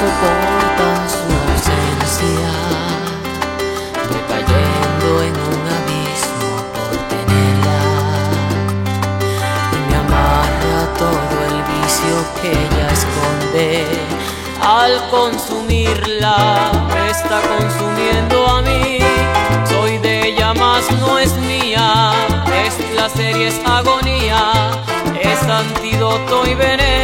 soportan su ausencia. Voy cayendo en un abismo por tenerla. Y me amarra todo el vicio que ella esconde. Al consumirla, me está consumiendo a mí. Soy de ella, más no es mía. Es placer y es agonía. Es antídoto y veneno.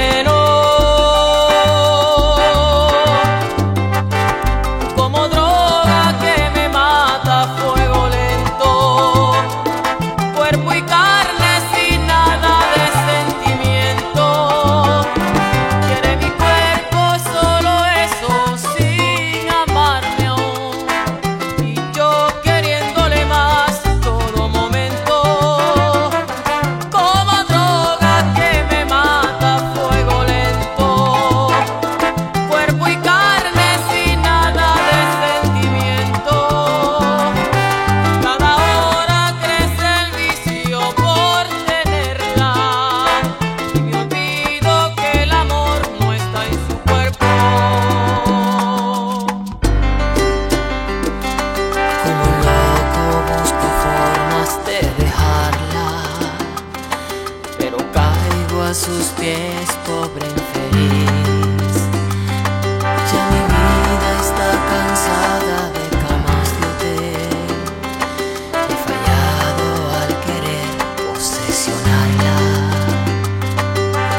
A sus pies, pobre infeliz. Ya mi vida está cansada de camas de hotel. He fallado al querer posesionarla.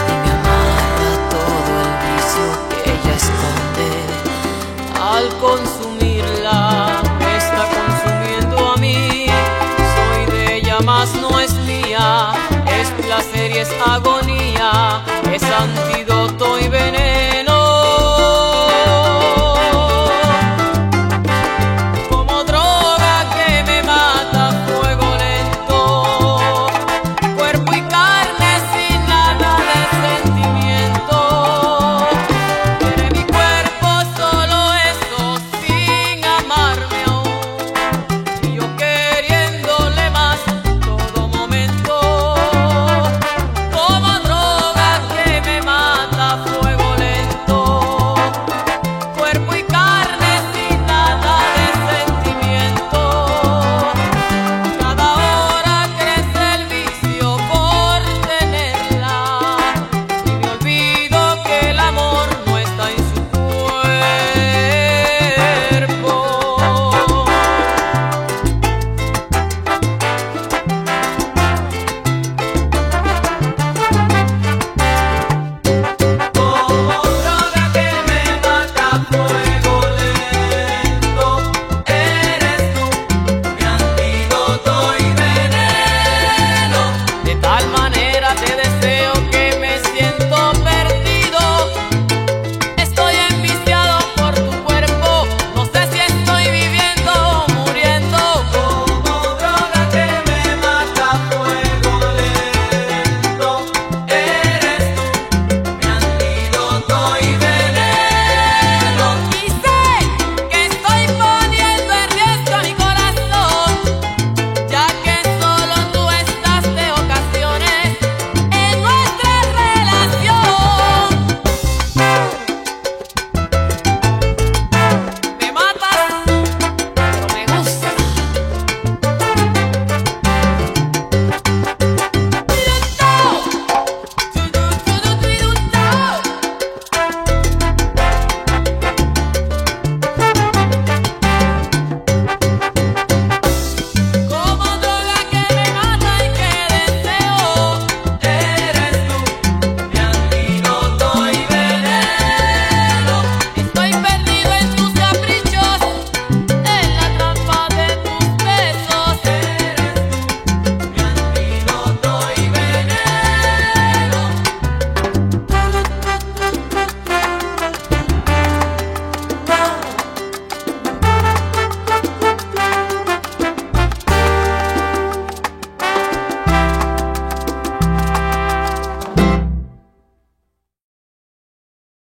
Y me amarra todo el vicio que ella esconde. Al consumirla, está consumiendo a mí. Soy de ella, más no es mía. Es placer y es agonía. Atlantis.